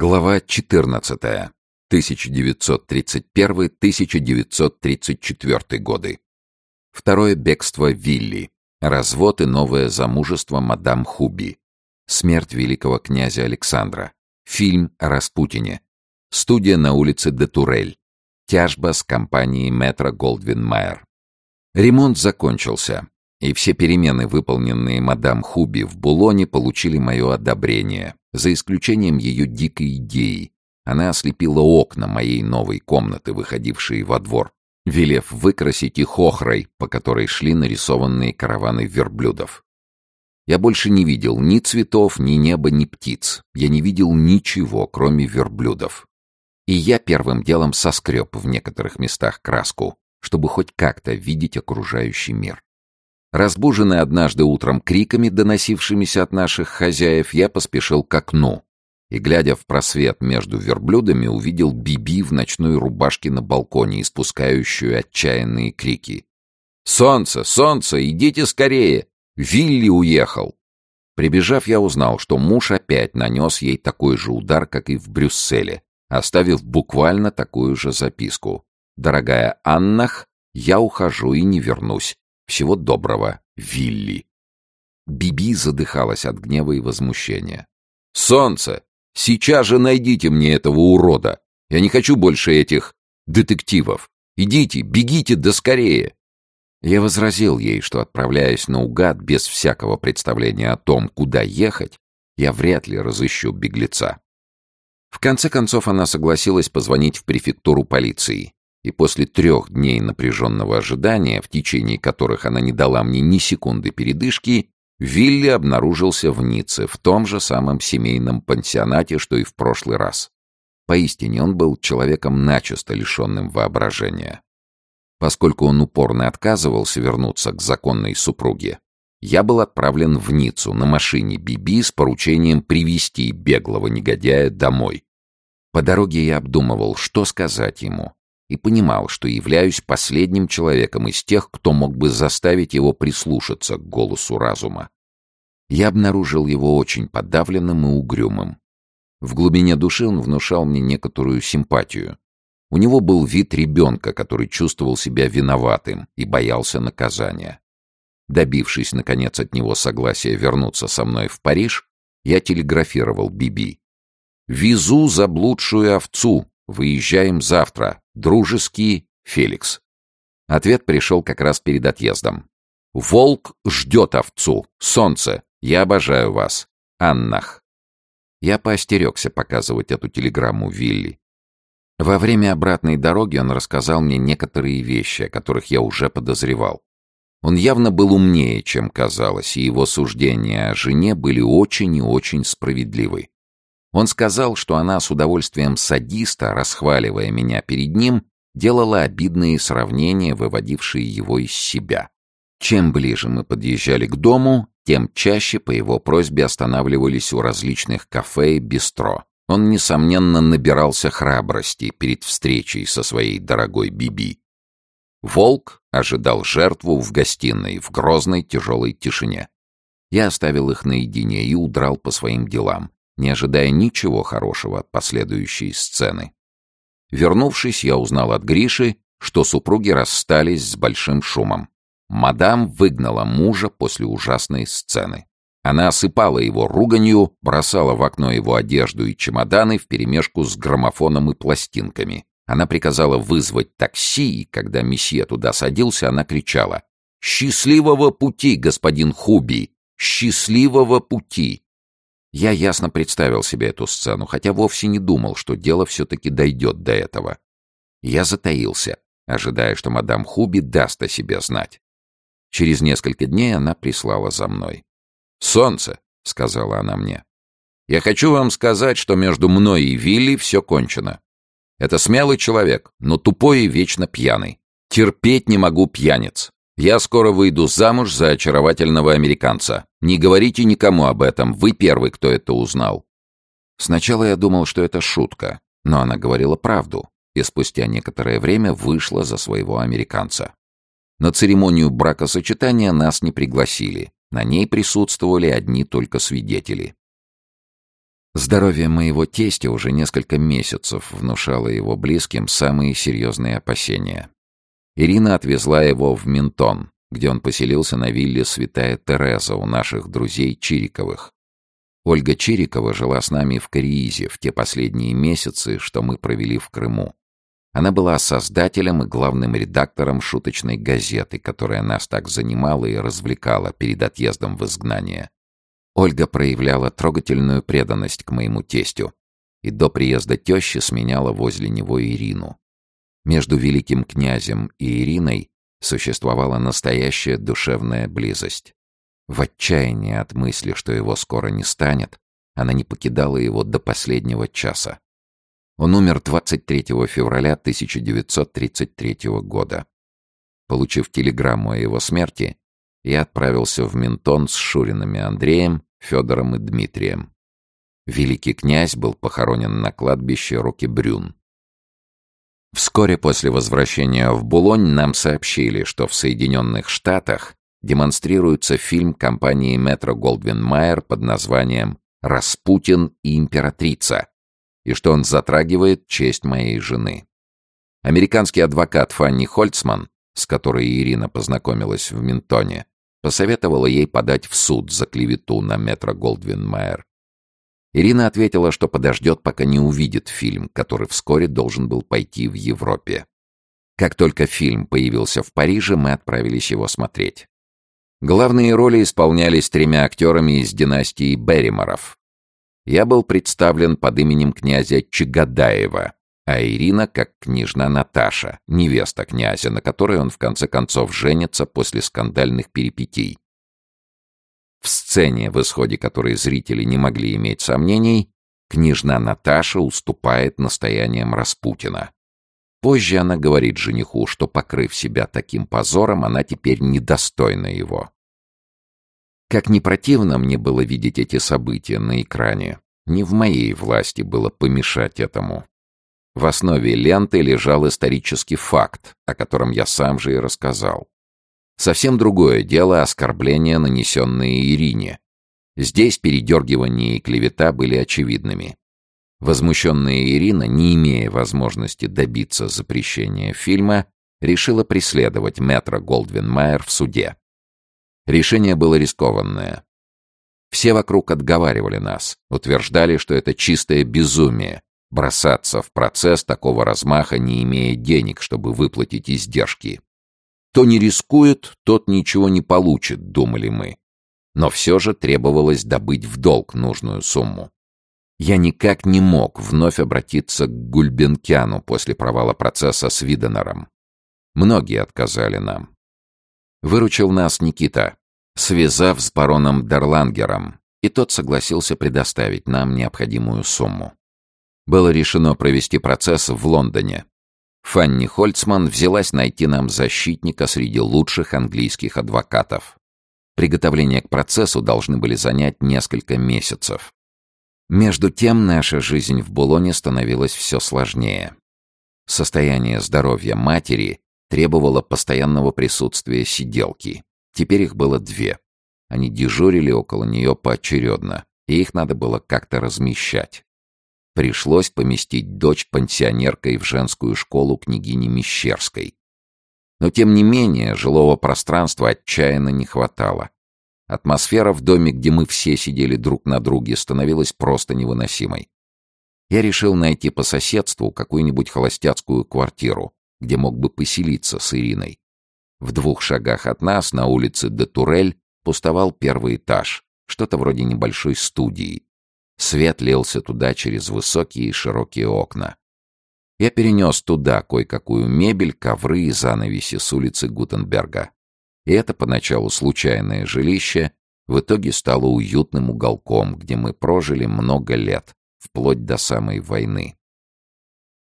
Глава 14. 1931-1934 годы. Второе бегство Вилли. Развод и новое замужество мадам Хуби. Смерть великого князя Александра. Фильм о Распутине. Студия на улице де Турель. Тяжба с компанией метро Голдвин Майер. Ремонт закончился, и все перемены, выполненные мадам Хуби в Булоне, получили мое одобрение, за исключением ее дикой идеи. Она ослепила окна моей новой комнаты, выходившие во двор, велев выкрасить их охрой, по которой шли нарисованные караваны верблюдов. Я больше не видел ни цветов, ни неба, ни птиц. Я не видел ничего, кроме верблюдов. И я первым делом соскреб в некоторых местах краску, чтобы хоть как-то видеть окружающий мир. Разбуженный однажды утром криками, доносившимися от наших хозяев, я поспешил к окну и, глядя в просвет между верблюдами, увидел Биби в ночной рубашке на балконе, испускающую отчаянные крики. «Солнце! Солнце! Идите скорее! Вилли уехал!» Прибежав, я узнал, что муж опять нанес ей такой же удар, как и в Брюсселе, оставив буквально такую же записку. «Дорогая Аннах, я ухожу и не вернусь. Всего доброго, Вилли. Биби задыхалась от гнева и возмущения. «Солнце! Сейчас же найдите мне этого урода! Я не хочу больше этих детективов! Идите, бегите да скорее!» Я возразил ей, что, отправляясь наугад без всякого представления о том, куда ехать, я вряд ли разыщу беглеца. В конце концов она согласилась позвонить в префектуру полиции, и после трех дней напряженного ожидания, в течение которых она не дала мне ни секунды передышки, Вилли обнаружился в Ницце, в том же самом семейном пансионате, что и в прошлый раз. Поистине он был человеком начисто лишенным воображения. Поскольку он упорно отказывался вернуться к законной супруге, я был отправлен в Ниццу на машине Биби с поручением привести беглого негодяя домой. По дороге я обдумывал, что сказать ему, и понимал, что являюсь последним человеком из тех, кто мог бы заставить его прислушаться к голосу разума. Я обнаружил его очень подавленным и угрюмым. В глубине души он внушал мне некоторую симпатию. У него был вид ребенка, который чувствовал себя виноватым и боялся наказания. Добившись, наконец, от него согласия вернуться со мной в Париж, я телеграфировал Биби. «Везу заблудшую овцу. Выезжаем завтра. Дружеский Феликс. Ответ пришел как раз перед отъездом. «Волк ждет овцу. Солнце. Я обожаю вас. Аннах». Я поостерегся показывать эту телеграмму Вилли. Во время обратной дороги он рассказал мне некоторые вещи, о которых я уже подозревал. Он явно был умнее, чем казалось, и его суждения о жене были очень и очень справедливы. Он сказал, что она с удовольствием садиста, расхваливая меня перед ним, делала обидные сравнения, выводившие его из себя. Чем ближе мы подъезжали к дому, тем чаще по его просьбе останавливались у различных кафе и бистро. Он, несомненно, набирался храбрости перед встречей со своей дорогой Биби. Волк ожидал жертву в гостиной в грозной тяжелой тишине. Я оставил их наедине и удрал по своим делам, не ожидая ничего хорошего от последующей сцены. Вернувшись, я узнал от Гриши, что супруги расстались с большим шумом. Мадам выгнала мужа после ужасной сцены. Она осыпала его руганью, бросала в окно его одежду и чемоданы вперемешку с граммофоном и пластинками. Она приказала вызвать такси, и когда месье туда садился, она кричала «Счастливого пути, господин Хуби! Счастливого пути!» Я ясно представил себе эту сцену, хотя вовсе не думал, что дело все-таки дойдет до этого. Я затаился, ожидая, что мадам Хуби даст о себе знать. Через несколько дней она прислала за мной. «Солнце», — сказала она мне, — «я хочу вам сказать, что между мной и Вилли все кончено. Это смелый человек, но тупой и вечно пьяный. Терпеть не могу пьяниц. Я скоро выйду замуж за очаровательного американца. Не говорите никому об этом, вы первый, кто это узнал». Сначала я думал, что это шутка, но она говорила правду, и спустя некоторое время вышла за своего американца. На церемонию бракосочетания нас не пригласили, на ней присутствовали одни только свидетели. Здоровье моего тестя уже несколько месяцев внушало его близким самые серьезные опасения. Ирина отвезла его в Ментон, где он поселился на вилле Святая Тереза у наших друзей Чириковых. Ольга Чирикова жила с нами в Кориизе в те последние месяцы, что мы провели в Крыму. Она была создателем и главным редактором шуточной газеты, которая нас так занимала и развлекала перед отъездом в изгнание. Ольга проявляла трогательную преданность к моему тестю и до приезда тещи сменяла возле него Ирину. Между великим князем и Ириной существовала настоящая душевная близость. В отчаянии от мысли, что его скоро не станет, она не покидала его до последнего часа. Он умер 23 февраля 1933 года. Получив телеграмму о его смерти, я отправился в Ментон с Шуриными Андреем, Федором и Дмитрием. Великий князь был похоронен на кладбище Рокебрюн. Вскоре после возвращения в Булонь нам сообщили, что в Соединенных Штатах демонстрируется фильм компании Метро Голдвин Майер под названием «Распутин и императрица», и что он затрагивает честь моей жены. Американский адвокат Фанни Хольцман, с которой Ирина познакомилась в Ментоне, посоветовала ей подать в суд за клевету на Метро Голдвин Майер. Ирина ответила, что подождет, пока не увидит фильм, который вскоре должен был пойти в Европе. Как только фильм появился в Париже, мы отправились его смотреть. Главные роли исполнялись тремя актерами из династии Берриморов. Я был представлен под именем князя Чагадаева, а Ирина как княжна Наташа, невеста князя, на которой он в конце концов женится после скандальных перипетий. В сцене, в исходе которой зрители не могли иметь сомнений, княжна Наташа уступает настояниям Распутина. Позже она говорит жениху, что, покрыв себя таким позором, она теперь недостойна его. Как не противно мне было видеть эти события на экране, не в моей власти было помешать этому. В основе ленты лежал исторический факт, о котором я сам же и рассказал. Совсем другое дело оскорбления, нанесенные Ирине. Здесь передергивание и клевета были очевидными. Возмущенная Ирина, не имея возможности добиться запрещения фильма, решила преследовать метра Голдвин Майер в суде. Решение было рискованное. Все вокруг отговаривали нас, утверждали, что это чистое безумие — бросаться в процесс такого размаха, не имея денег, чтобы выплатить издержки. Кто не рискует, тот ничего не получит, думали мы. Но все же требовалось добыть в долг нужную сумму. Я никак не мог вновь обратиться к Гульбенкяну после провала процесса с Виденером. Многие отказали нам. Выручил нас Никита, связав с бароном Дерлангером, и тот согласился предоставить нам необходимую сумму. Было решено провести процесс в Лондоне, Фанни Хольцман взялась найти нам защитника среди лучших английских адвокатов. Приготовления к процессу должны были занять несколько месяцев. Между тем наша жизнь в Булоне становилась все сложнее. Состояние здоровья матери требовало постоянного присутствия сиделки. Теперь их было две. Они дежурили около нее поочередно, и их надо было как-то размещать. Пришлось поместить дочь пансионеркой в женскую школу княгини Мещерской. Но тем не менее жилого пространства отчаянно не хватало. Атмосфера в доме, где мы все сидели друг на друге, становилась просто невыносимой. Я решил найти по соседству какую-нибудь холостяцкую квартиру, где мог бы поселиться с Ириной. В двух шагах от нас, на улице де Турель, пустовал первый этаж, что-то вроде небольшой студии. Свет лился туда через высокие и широкие окна. Я перенес туда кое-какую мебель, ковры и занавеси с улицы Гутенберга. И это поначалу случайное жилище в итоге стало уютным уголком, где мы прожили много лет, вплоть до самой войны.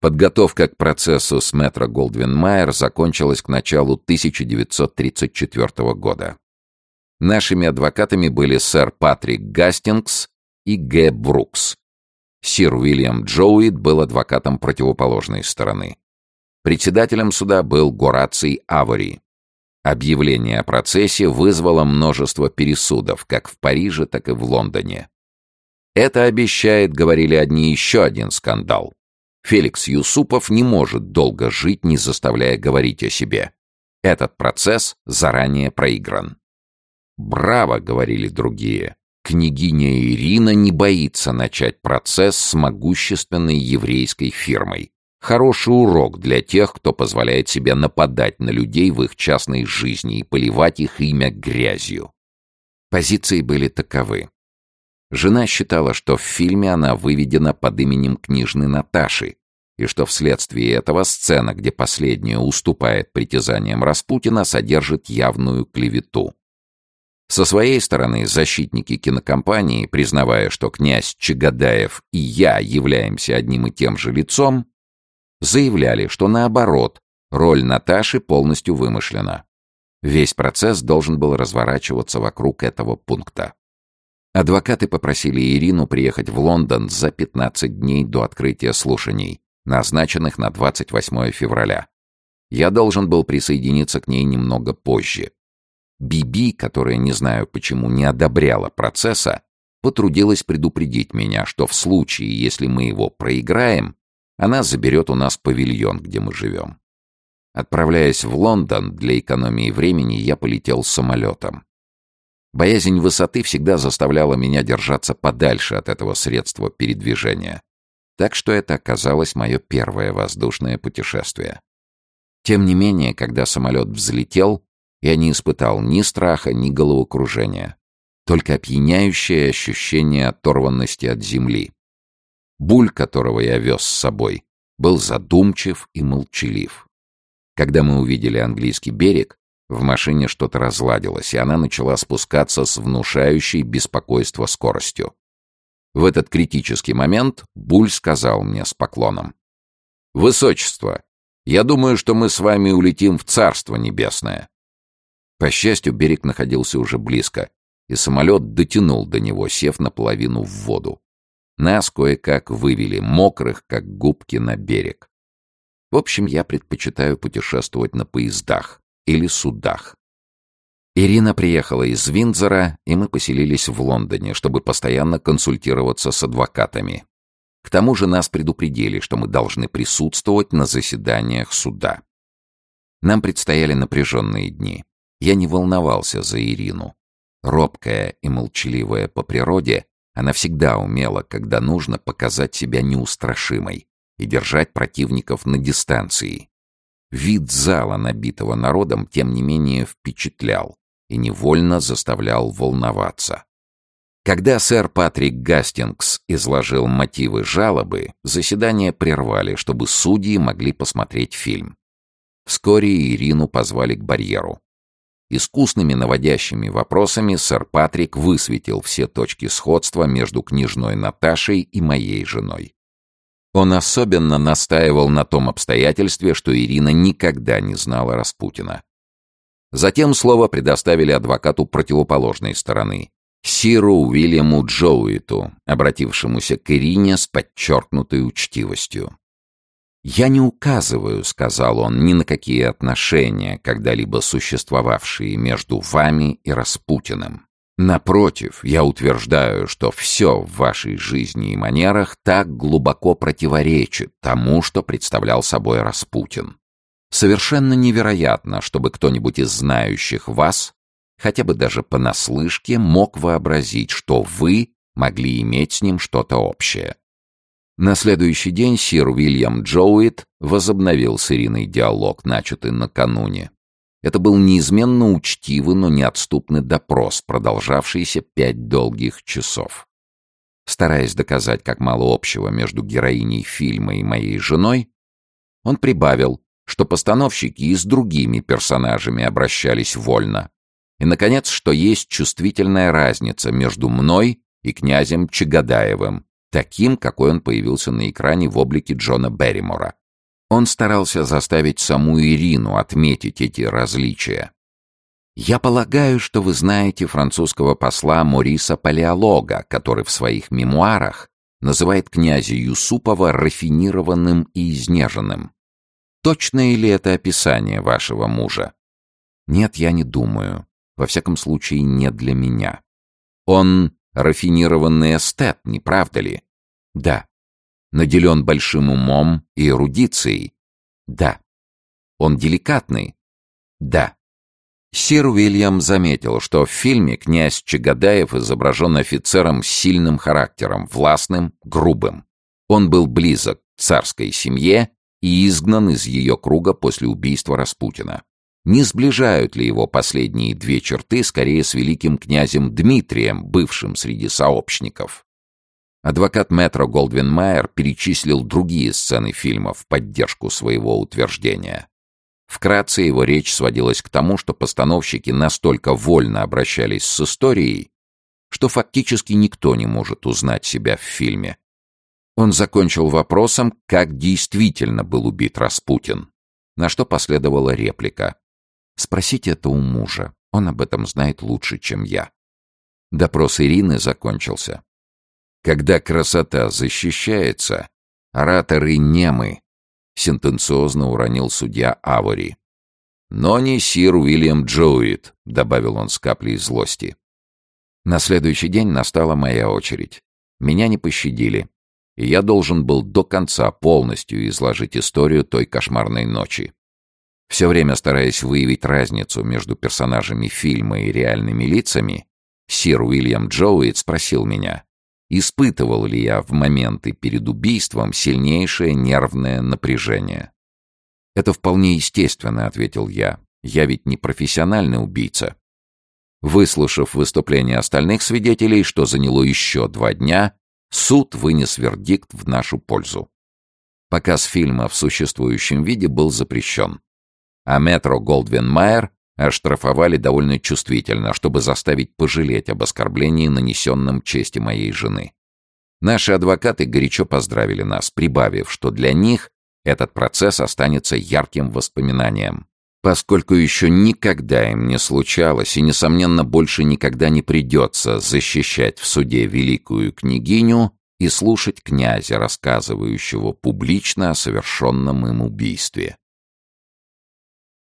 Подготовка к процессу с метро Голдвин Майер закончилась к началу 1934 года. Нашими адвокатами были сэр Патрик Гастингс и Г. Брукс. Сир Уильям Джоуит был адвокатом противоположной стороны. Председателем суда был Гораций Авори. Объявление о процессе вызвало множество пересудов как в Париже, так и в Лондоне. Это обещает, говорили одни, еще один скандал. Феликс Юсупов не может долго жить, не заставляя говорить о себе. Этот процесс заранее проигран. «Браво!» — говорили другие. Княгиня Ирина не боится начать процесс с могущественной еврейской фирмой. Хороший урок для тех, кто позволяет себе нападать на людей в их частной жизни и поливать их имя грязью. Позиции были таковы. Жена считала, что в фильме она выведена под именем княжны Наташи, и что вследствие этого сцена, где последняя уступает притязаниям Распутина, содержит явную клевету. Со своей стороны защитники кинокомпании, признавая, что князь Чагадаев и я являемся одним и тем же лицом, заявляли, что наоборот, роль Наташи полностью вымышлена. Весь процесс должен был разворачиваться вокруг этого пункта. Адвокаты попросили Ирину приехать в Лондон за 15 дней до открытия слушаний, назначенных на 28 февраля. Я должен был присоединиться к ней немного позже. Биби, которая, не знаю почему, не одобряла процесса, потрудилась предупредить меня, что в случае, если мы его проиграем, она заберет у нас павильон, где мы живем. Отправляясь в Лондон для экономии времени, я полетел самолетом. Боязнь высоты всегда заставляла меня держаться подальше от этого средства передвижения. Так что это оказалось мое первое воздушное путешествие. Тем не менее, когда самолет взлетел, я не испытал ни страха, ни головокружения. Только опьяняющее ощущение оторванности от земли. Буль, которого я вез с собой, был задумчив и молчалив. Когда мы увидели английский берег, в машине что-то разладилось, и она начала спускаться с внушающей беспокойство скоростью. В этот критический момент Буль сказал мне с поклоном. «Высочество, я думаю, что мы с вами улетим в Царство Небесное». По счастью, берег находился уже близко, и самолет дотянул до него, сев наполовину в воду. Нас кое-как вывели, мокрых, как губки, на берег. В общем, я предпочитаю путешествовать на поездах или судах. Ирина приехала из Виндзора, и мы поселились в Лондоне, чтобы постоянно консультироваться с адвокатами. К тому же нас предупредили, что мы должны присутствовать на заседаниях суда. Нам предстояли напряженные дни. Я не волновался за Ирину. Робкая и молчаливая по природе, она всегда умела, когда нужно, показать себя неустрашимой и держать противников на дистанции. Вид зала, набитого народом, тем не менее впечатлял и невольно заставлял волноваться. Когда сэр Патрик Гастингс изложил мотивы жалобы, заседание прервали, чтобы судьи могли посмотреть фильм. Вскоре Ирину позвали к барьеру. Искусными наводящими вопросами сэр Патрик высветил все точки сходства между княжной Наташей и моей женой. Он особенно настаивал на том обстоятельстве, что Ирина никогда не знала Распутина. Затем слово предоставили адвокату противоположной стороны, Сиру Уильяму Джоуиту, обратившемуся к Ирине с подчеркнутой учтивостью. «Я не указываю, — сказал он, — ни на какие отношения, когда-либо существовавшие между вами и Распутиным. Напротив, я утверждаю, что все в вашей жизни и манерах так глубоко противоречит тому, что представлял собой Распутин. Совершенно невероятно, чтобы кто-нибудь из знающих вас, хотя бы даже понаслышке, мог вообразить, что вы могли иметь с ним что-то общее. На следующий день сир Уильям Джоуит возобновил с Ириной диалог, начатый накануне. Это был неизменно учтивый, но неотступный допрос, продолжавшийся пять долгих часов. Стараясь доказать, как мало общего между героиней фильма и моей женой, он прибавил, что постановщики и с другими персонажами обращались вольно. И, наконец, что есть чувствительная разница между мной и князем Чагадаевым, таким, какой он появился на экране в облике Джона Берримора. Он старался заставить саму Ирину отметить эти различия. «Я полагаю, что вы знаете французского посла Мориса Палеолога, который в своих мемуарах называет князя Юсупова рафинированным и изнеженным. Точное ли это описание вашего мужа? Нет, я не думаю. Во всяком случае, не для меня. Он рафинированный эстет, не правда ли? Да. Наделен большим умом и эрудицией? Да. Он деликатный? Да. Сир Уильям заметил, что в фильме князь Чагадаев изображен офицером с сильным характером, властным, грубым. Он был близок к царской семье и изгнан из ее круга после убийства Распутина. Не сближают ли его последние две черты скорее с великим князем Дмитрием, бывшим среди сообщников? Адвокат Метро Голдвин Майер перечислил другие сцены фильма в поддержку своего утверждения. Вкратце его речь сводилась к тому, что постановщики настолько вольно обращались с историей, что фактически никто не может узнать себя в фильме. Он закончил вопросом, как действительно был убит Распутин, на что последовала реплика. «Спросите это у мужа, он об этом знает лучше, чем я». Допрос Ирины закончился. Когда красота защищается, ораторы немы, сентенциозно уронил судья Авори. «Но не сир Уильям Джоуит», — добавил он с каплей злости. На следующий день настала моя очередь. Меня не пощадили, и я должен был до конца полностью изложить историю той кошмарной ночи. Все время стараясь выявить разницу между персонажами фильма и реальными лицами, сир Уильям Джоуит спросил меня, Испытывал ли я в моменты перед убийством сильнейшее нервное напряжение? «Это вполне естественно», — ответил я. «Я ведь не профессиональный убийца». Выслушав выступление остальных свидетелей, что заняло еще два дня, суд вынес вердикт в нашу пользу. Показ фильма в существующем виде был запрещен. А метро Голдвин Майер оштрафовали довольно чувствительно, чтобы заставить пожалеть об оскорблении, нанесенном чести моей жены. Наши адвокаты горячо поздравили нас, прибавив, что для них этот процесс останется ярким воспоминанием, поскольку еще никогда им не случалось и, несомненно, больше никогда не придется защищать в суде великую княгиню и слушать князя, рассказывающего публично о совершенном им убийстве.